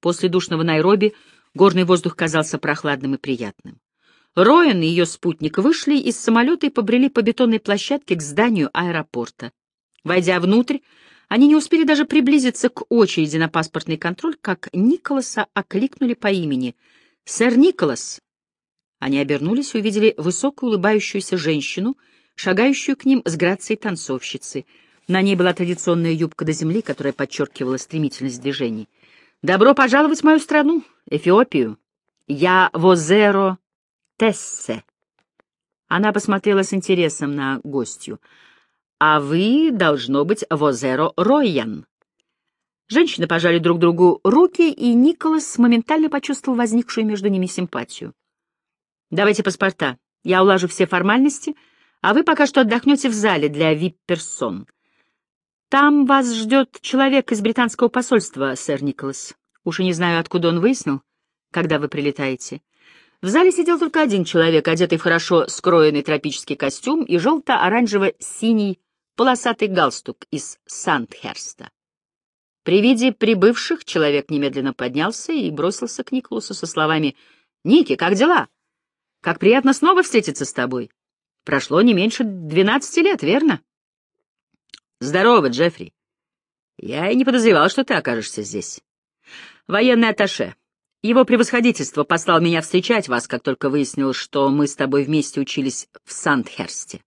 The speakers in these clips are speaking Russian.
После душного Найроби горный воздух казался прохладным и приятным. Роэн и ее спутник вышли из самолета и побрели по бетонной площадке к зданию аэропорта. Войдя внутрь, они не успели даже приблизиться к очереди на паспортный контроль, как Николаса окликнули по имени. «Сэр Николас!» Они обернулись и увидели высокую улыбающуюся женщину, шагающую к ним с грацией танцовщицы. На ней была традиционная юбка до земли, которая подчеркивала стремительность движений. «Добро пожаловать в мою страну, Эфиопию! Я Возеро Тессе!» Она посмотрела с интересом на гостью. «А вы, должно быть, Возеро Ройян». Женщины пожали друг другу руки, и Николас моментально почувствовал возникшую между ними симпатию. «Давайте паспорта. Я улажу все формальности, а вы пока что отдохнете в зале для вип-персон. Там вас ждет человек из британского посольства, сэр Николас. Уж и не знаю, откуда он выяснил, когда вы прилетаете. В зале сидел только один человек, одетый в хорошо скроенный тропический костюм и желто-оранжево-синий полосатый галстук из Сандхерста. При виде прибывших человек немедленно поднялся и бросился к Николасу со словами «Ники, как дела? Как приятно снова встретиться с тобой. Прошло не меньше двенадцати лет, верно?» Здорово, Джеффри. Я и не подозревал, что ты окажешься здесь. Военный атташе. Его превосходительство послал меня встречать вас, как только выяснил, что мы с тобой вместе учились в Сандхерсте.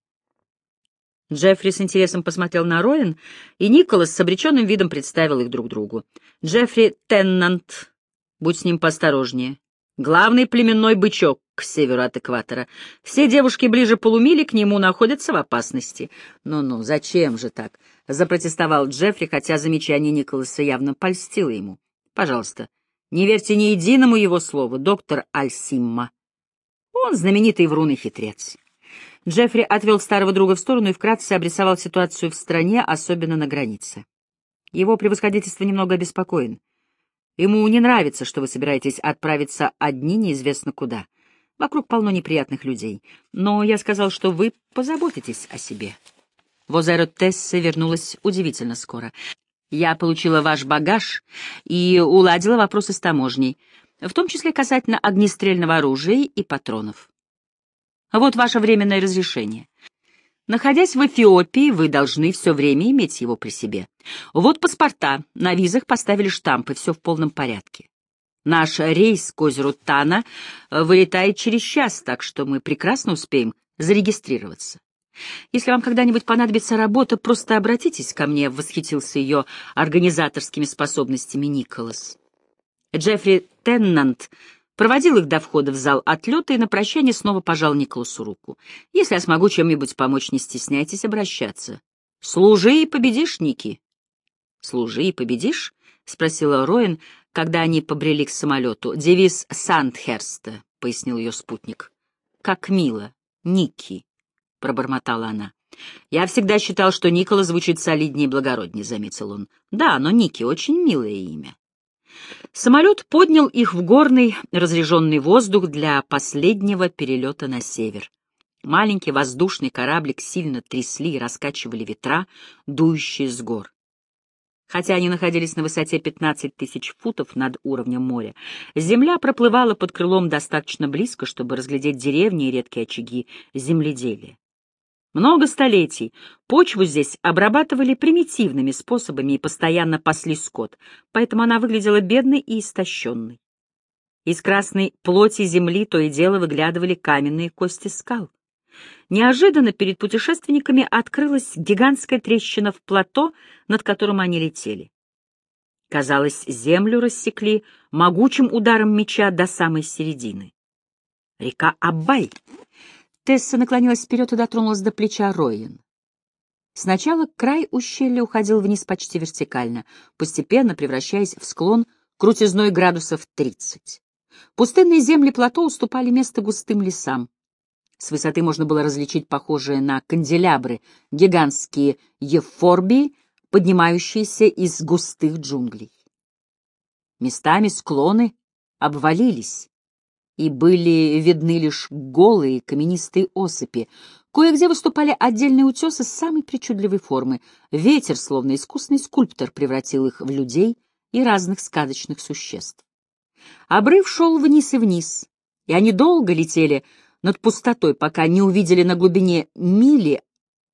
Джеффри с интересом посмотрел на Роин, и Николас с обреченным видом представил их друг другу. Джеффри Теннант, будь с ним поосторожнее. Главный племенной бычок к северу от экватора. Все девушки ближе полумили к нему находятся в опасности. «Ну-ну, зачем же так?» — запротестовал Джеффри, хотя замечание Николаса явно польстило ему. «Пожалуйста, не верьте ни единому его слову, доктор Альсимма. Он знаменитый врун и хитрец». Джеффри отвел старого друга в сторону и вкратце обрисовал ситуацию в стране, особенно на границе. Его превосходительство немного обеспокоен. Ему не нравится, что вы собираетесь отправиться одни неизвестно куда. Вокруг полно неприятных людей. Но я сказал, что вы позаботитесь о себе. Возеро Тессе вернулась удивительно скоро. Я получила ваш багаж и уладила вопросы с таможней, в том числе касательно огнестрельного оружия и патронов. Вот ваше временное разрешение. Находясь в Эфиопии, вы должны все время иметь его при себе. Вот паспорта, на визах поставили штампы, все в полном порядке. Наш рейс к озеру Тана э, вылетает через час, так что мы прекрасно успеем зарегистрироваться. Если вам когда-нибудь понадобится работа, просто обратитесь ко мне, — восхитился ее организаторскими способностями Николас. Джеффри Теннант проводил их до входа в зал отлета и на прощание снова пожал Николасу руку. «Если я смогу чем-нибудь помочь, не стесняйтесь обращаться. Служи и победишь, Ники». «Служи и победишь?» — спросила Роин, когда они побрели к самолету. «Девиз Сандхерста», — пояснил ее спутник. «Как мило, Ники», — пробормотала она. «Я всегда считал, что Никола звучит солиднее и благороднее», — заметил он. «Да, но Ники — очень милое имя». Самолет поднял их в горный разреженный воздух для последнего перелета на север. Маленький воздушный кораблик сильно трясли и раскачивали ветра, дующие с гор. Хотя они находились на высоте 15 тысяч футов над уровнем моря, земля проплывала под крылом достаточно близко, чтобы разглядеть деревни и редкие очаги земледелия. Много столетий почву здесь обрабатывали примитивными способами и постоянно пасли скот, поэтому она выглядела бедной и истощенной. Из красной плоти земли то и дело выглядывали каменные кости скал. Неожиданно перед путешественниками открылась гигантская трещина в плато, над которым они летели. Казалось, землю рассекли могучим ударом меча до самой середины. Река Абай Тесса наклонилась вперед и дотронулась до плеча Роин. Сначала край ущелья уходил вниз почти вертикально, постепенно превращаясь в склон крутизной градусов 30. Пустынные земли плато уступали место густым лесам. С высоты можно было различить похожие на канделябры гигантские ефорбии, поднимающиеся из густых джунглей. Местами склоны обвалились, и были видны лишь голые каменистые осыпи. Кое-где выступали отдельные утесы самой причудливой формы. Ветер, словно искусный скульптор, превратил их в людей и разных сказочных существ. Обрыв шел вниз и вниз, и они долго летели над пустотой, пока не увидели на глубине мили,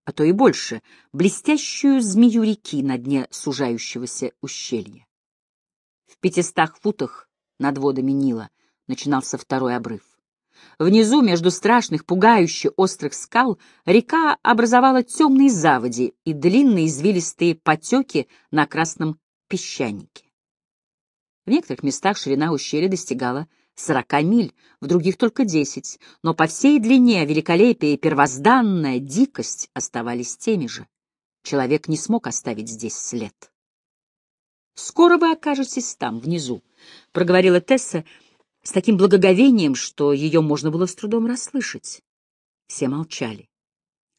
а то и больше, блестящую змею реки на дне сужающегося ущелья. В пятистах футах над водами Нила начинался второй обрыв. Внизу, между страшных, пугающе острых скал, река образовала темные заводи и длинные извилистые потеки на красном песчанике. В некоторых местах ширина ущелья достигала сорока миль, в других только десять, но по всей длине великолепие и первозданная дикость оставались теми же. Человек не смог оставить здесь след. «Скоро вы окажетесь там, внизу», — проговорила Тесса с таким благоговением, что ее можно было с трудом расслышать. Все молчали.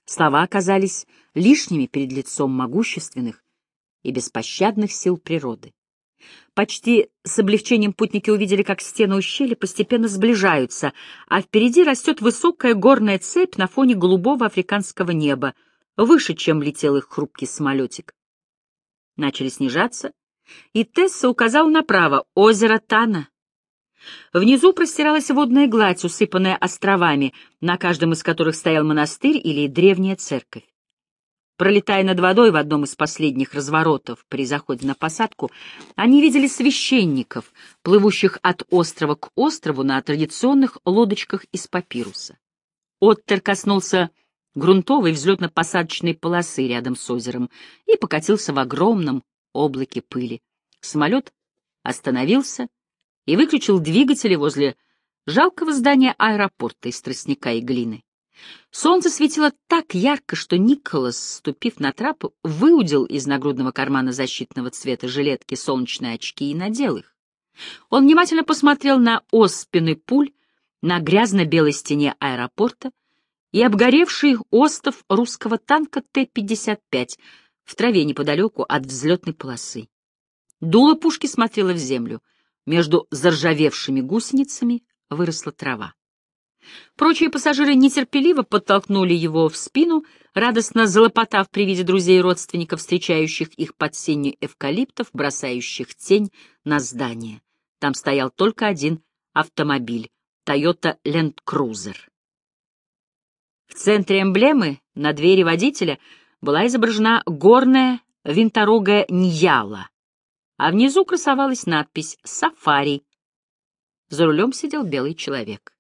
Слова оказались лишними перед лицом могущественных и беспощадных сил природы. Почти с облегчением путники увидели, как стены ущелья постепенно сближаются, а впереди растет высокая горная цепь на фоне голубого африканского неба, выше, чем летел их хрупкий самолетик. Начали снижаться, и Тесса указал направо — озеро Тана. Внизу простиралась водная гладь, усыпанная островами, на каждом из которых стоял монастырь или древняя церковь. Пролетая над водой в одном из последних разворотов при заходе на посадку, они видели священников, плывущих от острова к острову на традиционных лодочках из папируса. Оттер коснулся грунтовой взлетно-посадочной полосы рядом с озером и покатился в огромном облаке пыли. Самолет остановился и выключил двигатели возле жалкого здания аэропорта из тростника и глины. Солнце светило так ярко, что Николас, ступив на трап, выудил из нагрудного кармана защитного цвета жилетки солнечные очки и надел их. Он внимательно посмотрел на оспины пуль на грязно-белой стене аэропорта и обгоревший остов русского танка Т-55 в траве неподалеку от взлетной полосы. Дуло пушки смотрело в землю. Между заржавевшими гусеницами выросла трава. Прочие пассажиры нетерпеливо подтолкнули его в спину, радостно залопотав при виде друзей и родственников, встречающих их под сенью эвкалиптов, бросающих тень на здание. Там стоял только один автомобиль — Toyota Land Cruiser. В центре эмблемы на двери водителя была изображена горная винторогая Ньяла, а внизу красовалась надпись «Сафари». За рулем сидел белый человек.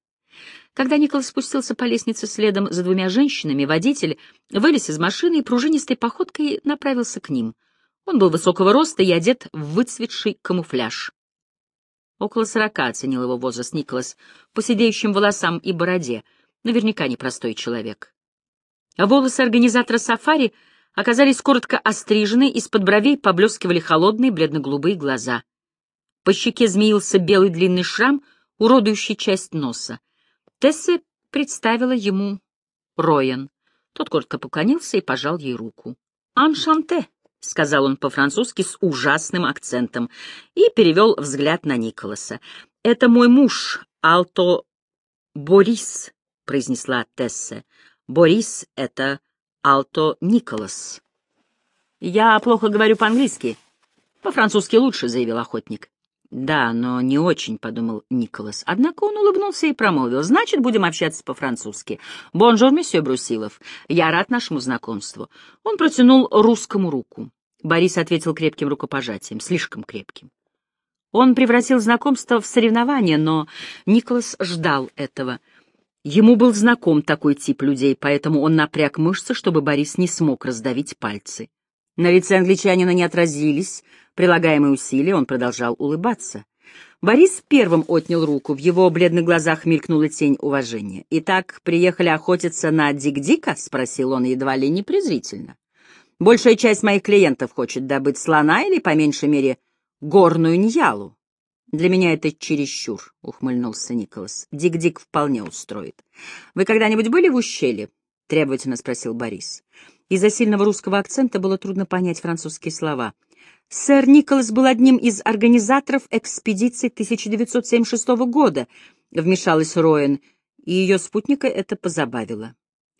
Когда Николас спустился по лестнице следом за двумя женщинами, водитель вылез из машины и пружинистой походкой направился к ним. Он был высокого роста и одет в выцветший камуфляж. Около сорока оценил его возраст Николас по сидеющим волосам и бороде. Наверняка непростой человек. Волосы организатора сафари оказались коротко острижены, из-под бровей поблескивали холодные бледно-голубые глаза. По щеке змеился белый длинный шрам, уродующий часть носа. Тесса представила ему Роян. Тот коротко поклонился и пожал ей руку. «Аншанте», — сказал он по-французски с ужасным акцентом и перевел взгляд на Николаса. «Это мой муж, Алто Борис», — произнесла Тесса. «Борис — это Алто Николас». «Я плохо говорю по-английски. По-французски лучше», — заявил охотник. «Да, но не очень», — подумал Николас. Однако он улыбнулся и промолвил. «Значит, будем общаться по-французски. Bonjour, monsieur Брусилов. Я рад нашему знакомству». Он протянул русскому руку. Борис ответил крепким рукопожатием, слишком крепким. Он превратил знакомство в соревнование, но Николас ждал этого. Ему был знаком такой тип людей, поэтому он напряг мышцы, чтобы Борис не смог раздавить пальцы. На лице англичанина не отразились прилагаемые усилия, он продолжал улыбаться. Борис первым отнял руку, в его бледных глазах мелькнула тень уважения. «Итак, приехали охотиться на Дик-Дика?» — спросил он едва ли не презрительно. «Большая часть моих клиентов хочет добыть слона или, по меньшей мере, горную ньялу». «Для меня это чересчур», — ухмыльнулся Николас. «Дик-Дик вполне устроит». «Вы когда-нибудь были в ущелье?» — требовательно спросил Борис. Из-за сильного русского акцента было трудно понять французские слова — Сэр Николас был одним из организаторов экспедиции 1976 года, вмешалась Роэн, и ее спутника это позабавило.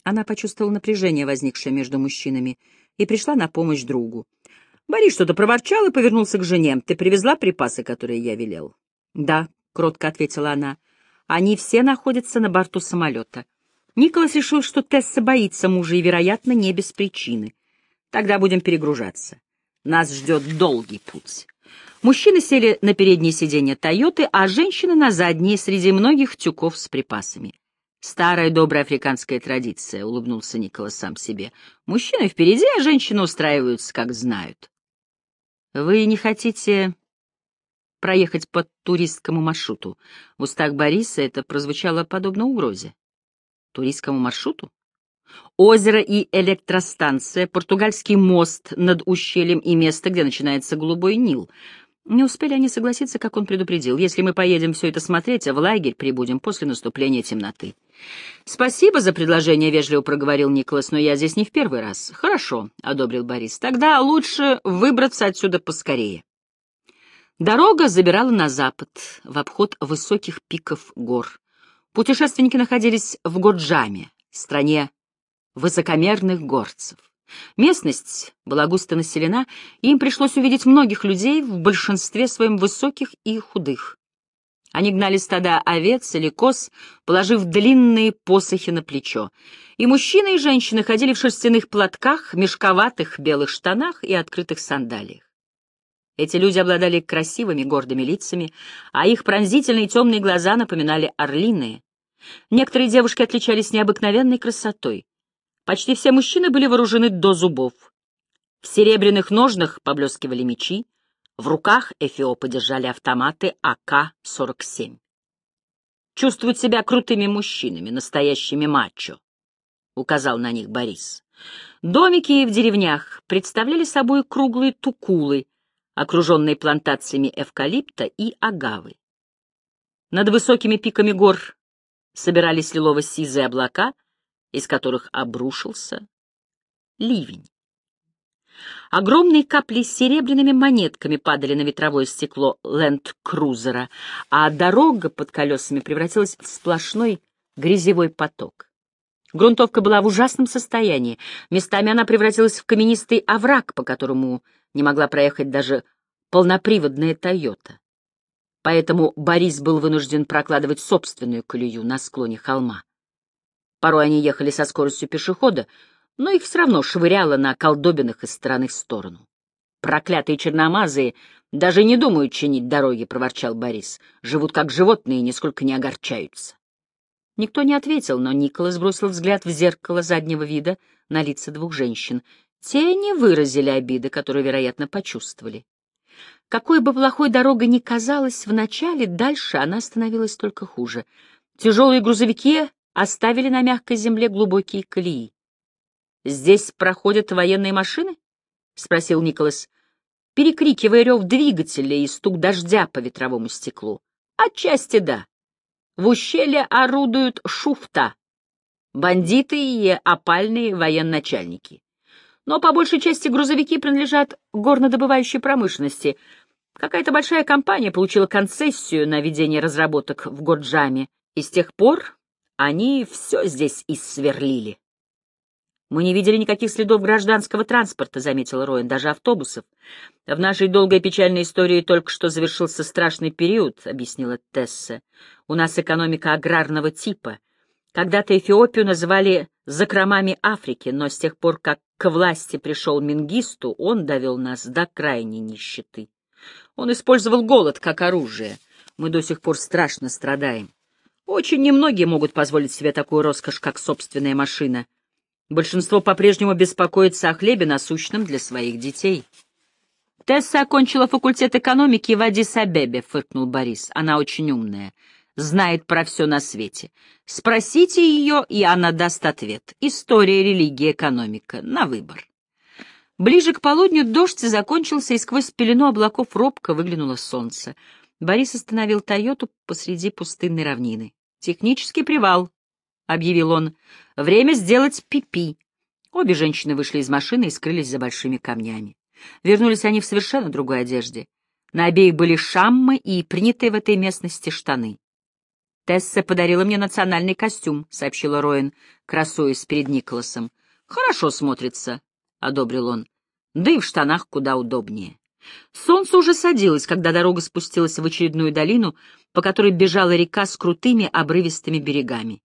Она почувствовала напряжение, возникшее между мужчинами, и пришла на помощь другу. Борис что-то проворчал и повернулся к жене. «Ты привезла припасы, которые я велел?» «Да», — кротко ответила она. «Они все находятся на борту самолета». Николас решил, что Тесса боится мужа и, вероятно, не без причины. «Тогда будем перегружаться. Нас ждет долгий путь». Мужчины сели на переднее сиденье «Тойоты», а женщины на задние среди многих тюков с припасами. «Старая добрая африканская традиция», — улыбнулся Николас сам себе. «Мужчины впереди, а женщины устраиваются, как знают». «Вы не хотите проехать по туристскому маршруту?» В устах Бориса это прозвучало подобно угрозе. «Туристскому маршруту?» Озеро и электростанция, португальский мост над ущельем и место, где начинается Голубой Нил. Не успели они согласиться, как он предупредил. Если мы поедем все это смотреть, а в лагерь прибудем после наступления темноты. «Спасибо за предложение», — вежливо проговорил Николас, — «но я здесь не в первый раз». «Хорошо», — одобрил Борис. «Тогда лучше выбраться отсюда поскорее». Дорога забирала на запад, в обход высоких пиков гор. Путешественники находились в Годжаме, стране высокомерных горцев. Местность была густо населена, и им пришлось увидеть многих людей, в большинстве своем высоких и худых. Они гнали стада овец или коз, положив длинные посохи на плечо. И мужчины и женщины ходили в шерстяных платках, мешковатых белых штанах и открытых сандалиях. Эти люди обладали красивыми гордыми лицами, а их пронзительные темные глаза напоминали орлиные. Некоторые девушки отличались необыкновенной красотой. Почти все мужчины были вооружены до зубов. В серебряных ножнах поблескивали мечи, в руках эфиопы держали автоматы АК-47. Чувствуют себя крутыми мужчинами, настоящими мачо, — указал на них Борис. Домики в деревнях представляли собой круглые тукулы, окруженные плантациями эвкалипта и агавы. Над высокими пиками гор собирались лилово-сизые облака — из которых обрушился ливень. Огромные капли с серебряными монетками падали на ветровое стекло ленд-крузера, а дорога под колесами превратилась в сплошной грязевой поток. Грунтовка была в ужасном состоянии. Местами она превратилась в каменистый овраг, по которому не могла проехать даже полноприводная «Тойота». Поэтому Борис был вынужден прокладывать собственную колею на склоне холма. Порой они ехали со скоростью пешехода, но их все равно швыряло на колдобинах из стороны в сторону. «Проклятые черномазые даже не думают чинить дороги», — проворчал Борис. «Живут как животные и нисколько не огорчаются». Никто не ответил, но Николас бросил взгляд в зеркало заднего вида на лица двух женщин. Те не выразили обиды, которую, вероятно, почувствовали. Какой бы плохой дорога ни казалась вначале, дальше она становилась только хуже. Тяжелые грузовики оставили на мягкой земле глубокие колеи. «Здесь проходят военные машины?» — спросил Николас, перекрикивая рев двигателя и стук дождя по ветровому стеклу. «Отчасти да. В ущелье орудуют шуфта, бандиты и опальные военачальники. Но по большей части грузовики принадлежат горнодобывающей промышленности. Какая-то большая компания получила концессию на ведение разработок в Горджаме, и с тех пор они все здесь исверлили. «Мы не видели никаких следов гражданского транспорта», — заметил Роин, — «даже автобусов. В нашей долгой печальной истории только что завершился страшный период», — объяснила Тесса. «У нас экономика аграрного типа. Когда-то Эфиопию называли закромами Африки, но с тех пор, как к власти пришел Мингисту, он довел нас до крайней нищеты. Он использовал голод как оружие. Мы до сих пор страшно страдаем. Очень немногие могут позволить себе такую роскошь, как собственная машина. Большинство по-прежнему беспокоится о хлебе насущном для своих детей. Тесса окончила факультет экономики в Адис-Абебе, фыркнул Борис. Она очень умная, знает про все на свете. Спросите ее, и она даст ответ. История, религия, экономика. На выбор. Ближе к полудню дождь закончился, и сквозь пелену облаков робко выглянуло солнце. Борис остановил «Тойоту» посреди пустынной равнины. «Технический привал», — объявил он. «Время сделать пипи». -пи. Обе женщины вышли из машины и скрылись за большими камнями. Вернулись они в совершенно другой одежде. На обеих были шаммы и принятые в этой местности штаны. «Тесса подарила мне национальный костюм», — сообщила Роин, красуясь перед Николасом. «Хорошо смотрится», — одобрил он. да и в штанах куда удобнее. Солнце уже садилось, когда дорога спустилась в очередную долину, по которой бежала река с крутыми обрывистыми берегами.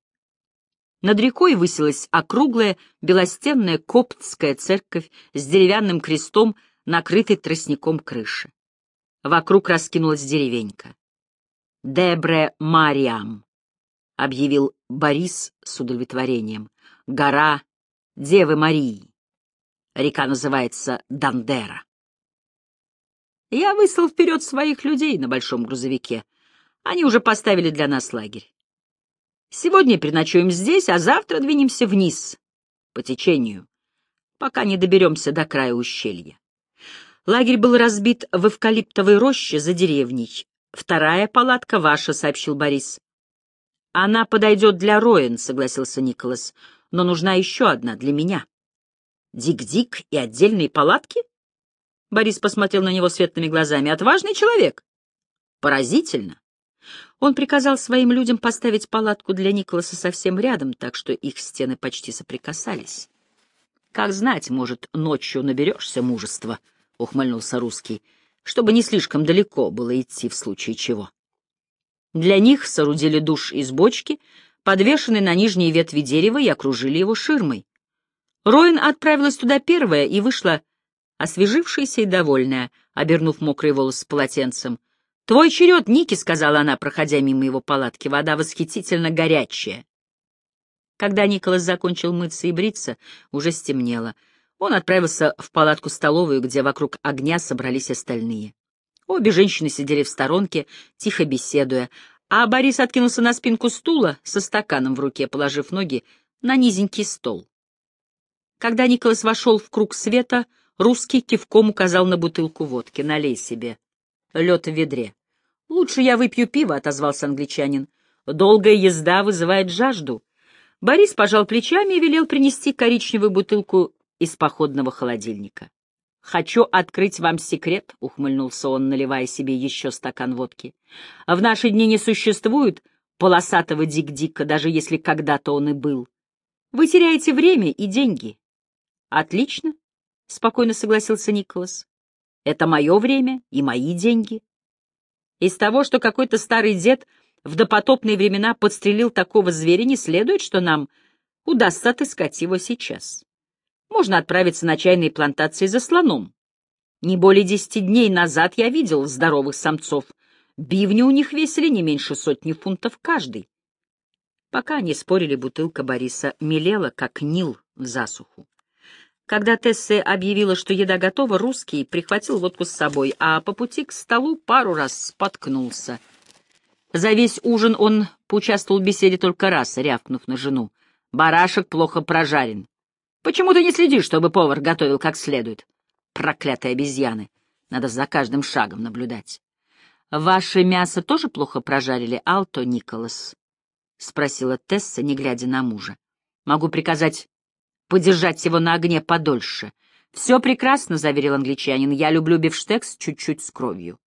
Над рекой высилась округлая белостенная коптская церковь с деревянным крестом, накрытой тростником крыши. Вокруг раскинулась деревенька. «Дебре Мариам», — объявил Борис с удовлетворением. «Гора Девы Марии. Река называется Дандера». Я выслал вперед своих людей на большом грузовике. Они уже поставили для нас лагерь. Сегодня переночуем здесь, а завтра двинемся вниз, по течению, пока не доберемся до края ущелья. Лагерь был разбит в эвкалиптовой роще за деревней. Вторая палатка ваша, — сообщил Борис. Она подойдет для Роэн, — согласился Николас, — но нужна еще одна для меня. Дик-дик и отдельные палатки? Борис посмотрел на него светлыми глазами. Отважный человек. Поразительно. Он приказал своим людям поставить палатку для Николаса совсем рядом, так что их стены почти соприкасались. «Как знать, может, ночью наберешься мужества», — ухмыльнулся русский, «чтобы не слишком далеко было идти в случае чего». Для них соорудили душ из бочки, подвешенный на нижней ветви дерева, и окружили его ширмой. Роин отправилась туда первая и вышла, освежившаяся и довольная, обернув мокрый волос полотенцем — «Твой черед, Ники», — сказала она, проходя мимо его палатки, — «вода восхитительно горячая». Когда Николас закончил мыться и бриться, уже стемнело. Он отправился в палатку-столовую, где вокруг огня собрались остальные. Обе женщины сидели в сторонке, тихо беседуя, а Борис откинулся на спинку стула со стаканом в руке, положив ноги на низенький стол. Когда Николас вошел в круг света, русский кивком указал на бутылку водки. «Налей себе» лед в ведре. «Лучше я выпью пиво», — отозвался англичанин. «Долгая езда вызывает жажду». Борис пожал плечами и велел принести коричневую бутылку из походного холодильника. «Хочу открыть вам секрет», — ухмыльнулся он, наливая себе еще стакан водки. «В наши дни не существует полосатого дик-дика, даже если когда-то он и был. Вы теряете время и деньги». «Отлично», — спокойно согласился Николас. Это мое время и мои деньги. Из того, что какой-то старый дед в допотопные времена подстрелил такого зверя, не следует, что нам удастся отыскать его сейчас. Можно отправиться на чайные плантации за слоном. Не более десяти дней назад я видел здоровых самцов. Бивни у них весили не меньше сотни фунтов каждый. Пока они спорили, бутылка Бориса мелела, как Нил в засуху. Когда Тессе объявила, что еда готова, русский прихватил водку с собой, а по пути к столу пару раз споткнулся. За весь ужин он поучаствовал в беседе только раз, рявкнув на жену. «Барашек плохо прожарен. Почему ты не следишь, чтобы повар готовил как следует? Проклятые обезьяны! Надо за каждым шагом наблюдать». «Ваше мясо тоже плохо прожарили, Алто Николас?» — спросила Тесса, не глядя на мужа. «Могу приказать подержать его на огне подольше. «Все прекрасно», — заверил англичанин, — «я люблю бифштекс чуть-чуть с кровью».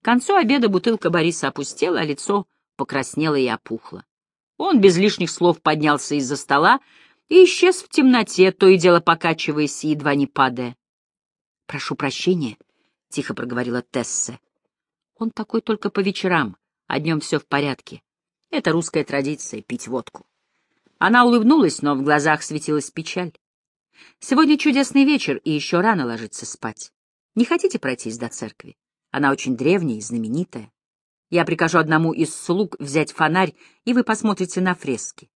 К концу обеда бутылка Бориса опустела, а лицо покраснело и опухло. Он без лишних слов поднялся из-за стола и исчез в темноте, то и дело покачиваясь и едва не падая. «Прошу прощения», — тихо проговорила Тессе. «Он такой только по вечерам, а днем все в порядке. Это русская традиция — пить водку». Она улыбнулась, но в глазах светилась печаль. «Сегодня чудесный вечер, и еще рано ложиться спать. Не хотите пройтись до церкви? Она очень древняя и знаменитая. Я прикажу одному из слуг взять фонарь, и вы посмотрите на фрески».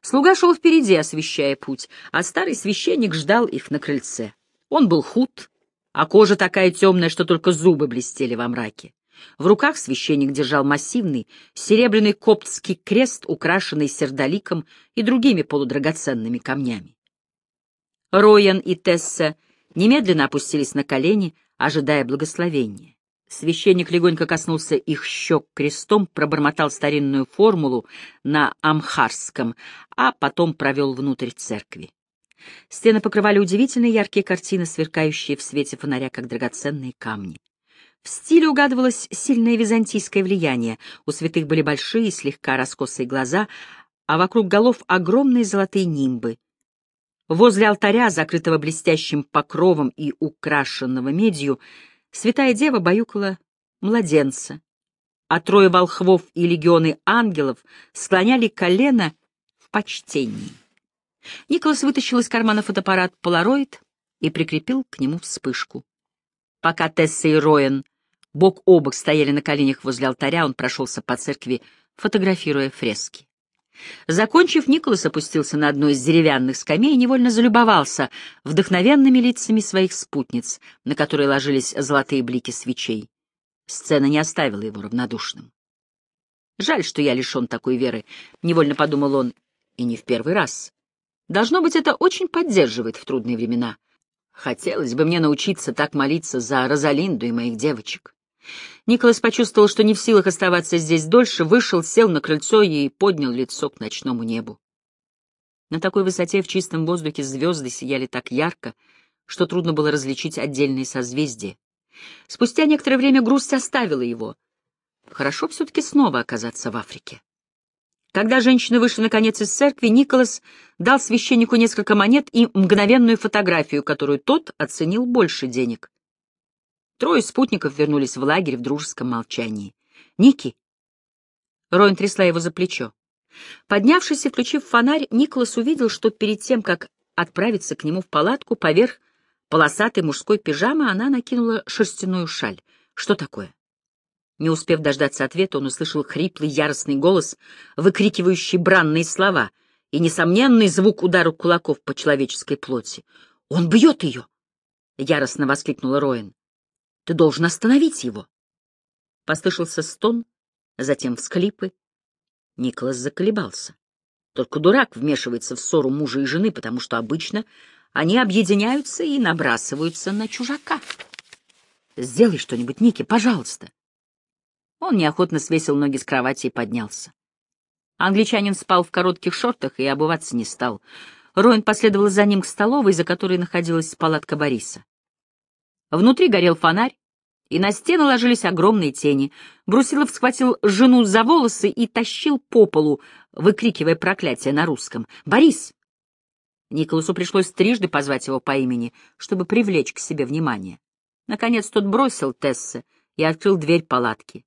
Слуга шел впереди, освещая путь, а старый священник ждал их на крыльце. Он был худ, а кожа такая темная, что только зубы блестели во мраке. В руках священник держал массивный серебряный коптский крест, украшенный сердоликом и другими полудрагоценными камнями. Роян и Тесса немедленно опустились на колени, ожидая благословения. Священник легонько коснулся их щек крестом, пробормотал старинную формулу на амхарском, а потом провел внутрь церкви. Стены покрывали удивительные яркие картины, сверкающие в свете фонаря, как драгоценные камни. В стиле угадывалось сильное византийское влияние. У святых были большие, слегка раскосые глаза, а вокруг голов огромные золотые нимбы. Возле алтаря, закрытого блестящим покровом и украшенного медью, святая дева баюкала младенца, а трое волхвов и легионы ангелов склоняли колено в почтении. Николас вытащил из кармана фотоаппарат Polaroid и прикрепил к нему вспышку. Пока Тесса и Роэн бок о бок стояли на коленях возле алтаря, он прошелся по церкви, фотографируя фрески. Закончив, Николас опустился на одну из деревянных скамей и невольно залюбовался вдохновенными лицами своих спутниц, на которые ложились золотые блики свечей. Сцена не оставила его равнодушным. «Жаль, что я лишен такой веры», — невольно подумал он, — и не в первый раз. Должно быть, это очень поддерживает в трудные времена. Хотелось бы мне научиться так молиться за Розалинду и моих девочек. Николас почувствовал, что не в силах оставаться здесь дольше, вышел, сел на крыльцо и поднял лицо к ночному небу. На такой высоте в чистом воздухе звезды сияли так ярко, что трудно было различить отдельные созвездия. Спустя некоторое время грусть оставила его. Хорошо все-таки снова оказаться в Африке. Когда женщины вышли наконец из церкви, Николас дал священнику несколько монет и мгновенную фотографию, которую тот оценил больше денег. Трое спутников вернулись в лагерь в дружеском молчании. «Ники!» Роин трясла его за плечо. Поднявшись и включив фонарь, Николас увидел, что перед тем, как отправиться к нему в палатку, поверх полосатой мужской пижамы она накинула шерстяную шаль. Что такое? Не успев дождаться ответа, он услышал хриплый, яростный голос, выкрикивающий бранные слова, и несомненный звук удара кулаков по человеческой плоти. «Он бьет ее!» — яростно воскликнула Роин. Ты должен остановить его. Послышался стон, затем всклипы. Николас заколебался. Только дурак вмешивается в ссору мужа и жены, потому что обычно они объединяются и набрасываются на чужака. «Сделай что-нибудь, Ники, пожалуйста». Он неохотно свесил ноги с кровати и поднялся. Англичанин спал в коротких шортах и обуваться не стал. Роин последовал за ним к столовой, за которой находилась палатка Бориса. Внутри горел фонарь, и на стены ложились огромные тени. Брусилов схватил жену за волосы и тащил по полу, выкрикивая проклятие на русском. «Борис!» Николасу пришлось трижды позвать его по имени, чтобы привлечь к себе внимание. Наконец тот бросил Тесса и открыл дверь палатки.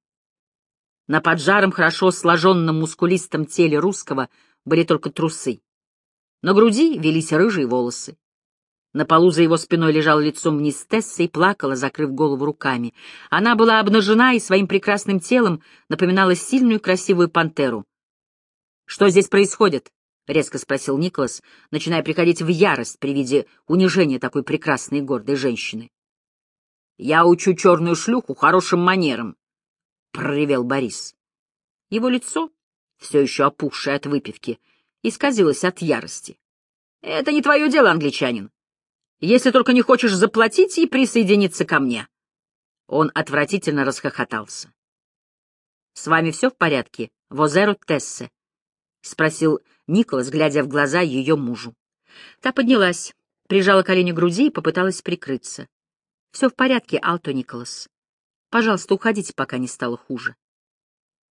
На поджаром, хорошо сложенном мускулистом теле русского были только трусы. На груди велись рыжие волосы. На полу за его спиной лежал лицом вниз Тесса и плакала, закрыв голову руками. Она была обнажена и своим прекрасным телом напоминала сильную красивую пантеру. «Что здесь происходит?» — резко спросил Николас, начиная приходить в ярость при виде унижения такой прекрасной и гордой женщины. «Я учу черную шлюху хорошим манерам», — проревел Борис. Его лицо, все еще опухшее от выпивки, исказилось от ярости. «Это не твое дело, англичанин если только не хочешь заплатить и присоединиться ко мне. Он отвратительно расхохотался. — С вами все в порядке, Возеру Тессе? — спросил Николас, глядя в глаза ее мужу. Та поднялась, прижала колени к груди и попыталась прикрыться. — Все в порядке, Алто Николас. Пожалуйста, уходите, пока не стало хуже.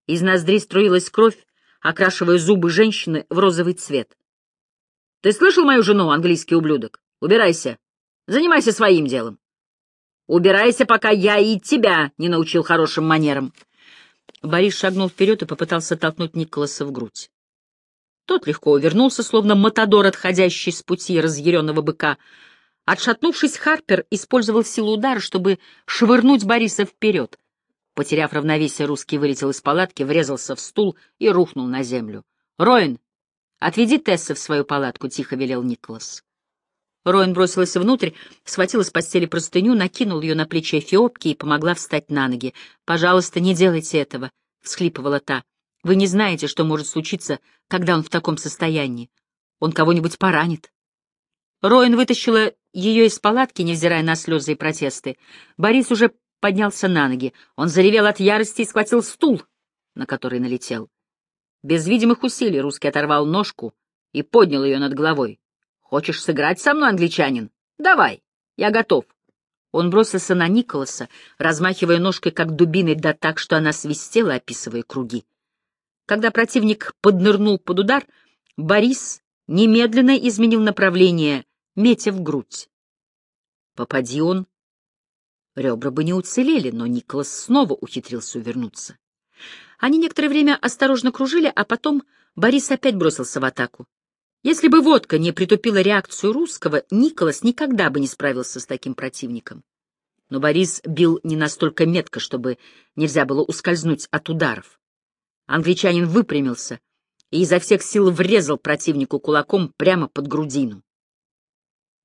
Из ноздри струилась кровь, окрашивая зубы женщины в розовый цвет. — Ты слышал мою жену, английский ублюдок? Убирайся. Занимайся своим делом. Убирайся, пока я и тебя не научил хорошим манерам. Борис шагнул вперед и попытался толкнуть Николаса в грудь. Тот легко увернулся, словно матадор, отходящий с пути разъяренного быка. Отшатнувшись, Харпер использовал силу удара, чтобы швырнуть Бориса вперед. Потеряв равновесие, русский вылетел из палатки, врезался в стул и рухнул на землю. — Роин, отведи Тесса в свою палатку, — тихо велел Николас. Роин бросилась внутрь, схватила с постели простыню, накинула ее на плечи Эфиопки и помогла встать на ноги. «Пожалуйста, не делайте этого», — всхлипывала та. «Вы не знаете, что может случиться, когда он в таком состоянии. Он кого-нибудь поранит». Роин вытащила ее из палатки, невзирая на слезы и протесты. Борис уже поднялся на ноги. Он заревел от ярости и схватил стул, на который налетел. Без видимых усилий русский оторвал ножку и поднял ее над головой. Хочешь сыграть со мной, англичанин? Давай, я готов. Он бросился на Николаса, размахивая ножкой, как дубиной, да так, что она свистела, описывая круги. Когда противник поднырнул под удар, Борис немедленно изменил направление, метя в грудь. Попади он, ребра бы не уцелели, но Николас снова ухитрился увернуться. Они некоторое время осторожно кружили, а потом Борис опять бросился в атаку. Если бы водка не притупила реакцию русского, Николас никогда бы не справился с таким противником. Но Борис бил не настолько метко, чтобы нельзя было ускользнуть от ударов. Англичанин выпрямился и изо всех сил врезал противнику кулаком прямо под грудину.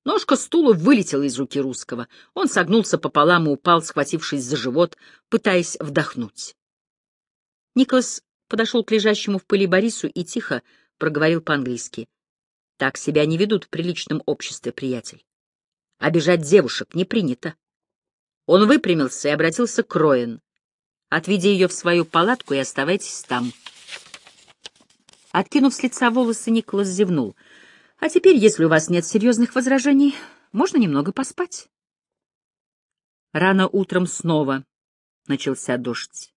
Ножка стула вылетела из руки русского. Он согнулся пополам и упал, схватившись за живот, пытаясь вдохнуть. Николас подошел к лежащему в пыли Борису и тихо проговорил по-английски. Так себя не ведут в приличном обществе, приятель. Обижать девушек не принято. Он выпрямился и обратился к Роэн. Отведи ее в свою палатку и оставайтесь там. Откинув с лица волосы, Николас зевнул. А теперь, если у вас нет серьезных возражений, можно немного поспать. Рано утром снова начался дождь.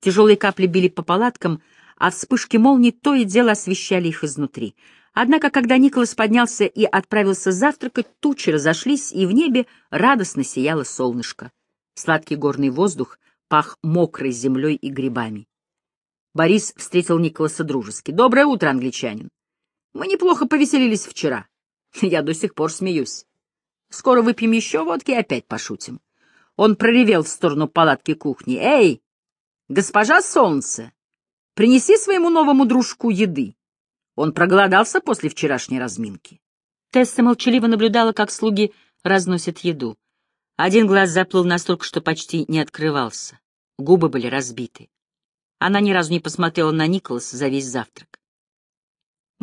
Тяжелые капли били по палаткам, а вспышки молний то и дело освещали их изнутри. Однако, когда Николас поднялся и отправился завтракать, тучи разошлись, и в небе радостно сияло солнышко. Сладкий горный воздух пах мокрой землей и грибами. Борис встретил Николаса дружески. «Доброе утро, англичанин. Мы неплохо повеселились вчера. Я до сих пор смеюсь. Скоро выпьем еще водки и опять пошутим». Он проревел в сторону палатки кухни. «Эй, госпожа Солнце, принеси своему новому дружку еды». Он проголодался после вчерашней разминки. Тесса молчаливо наблюдала, как слуги разносят еду. Один глаз заплыл настолько, что почти не открывался. Губы были разбиты. Она ни разу не посмотрела на Николаса за весь завтрак.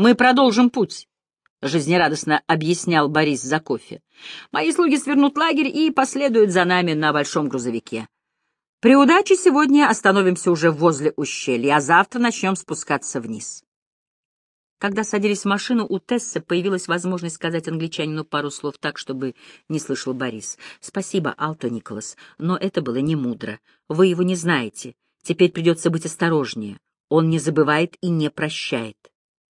«Мы продолжим путь», — жизнерадостно объяснял Борис за кофе. «Мои слуги свернут лагерь и последуют за нами на большом грузовике. При удаче сегодня остановимся уже возле ущелья, а завтра начнем спускаться вниз». Когда садились в машину, у Тессы появилась возможность сказать англичанину пару слов так, чтобы не слышал Борис. «Спасибо, Алто Николас, но это было не мудро. Вы его не знаете. Теперь придется быть осторожнее. Он не забывает и не прощает».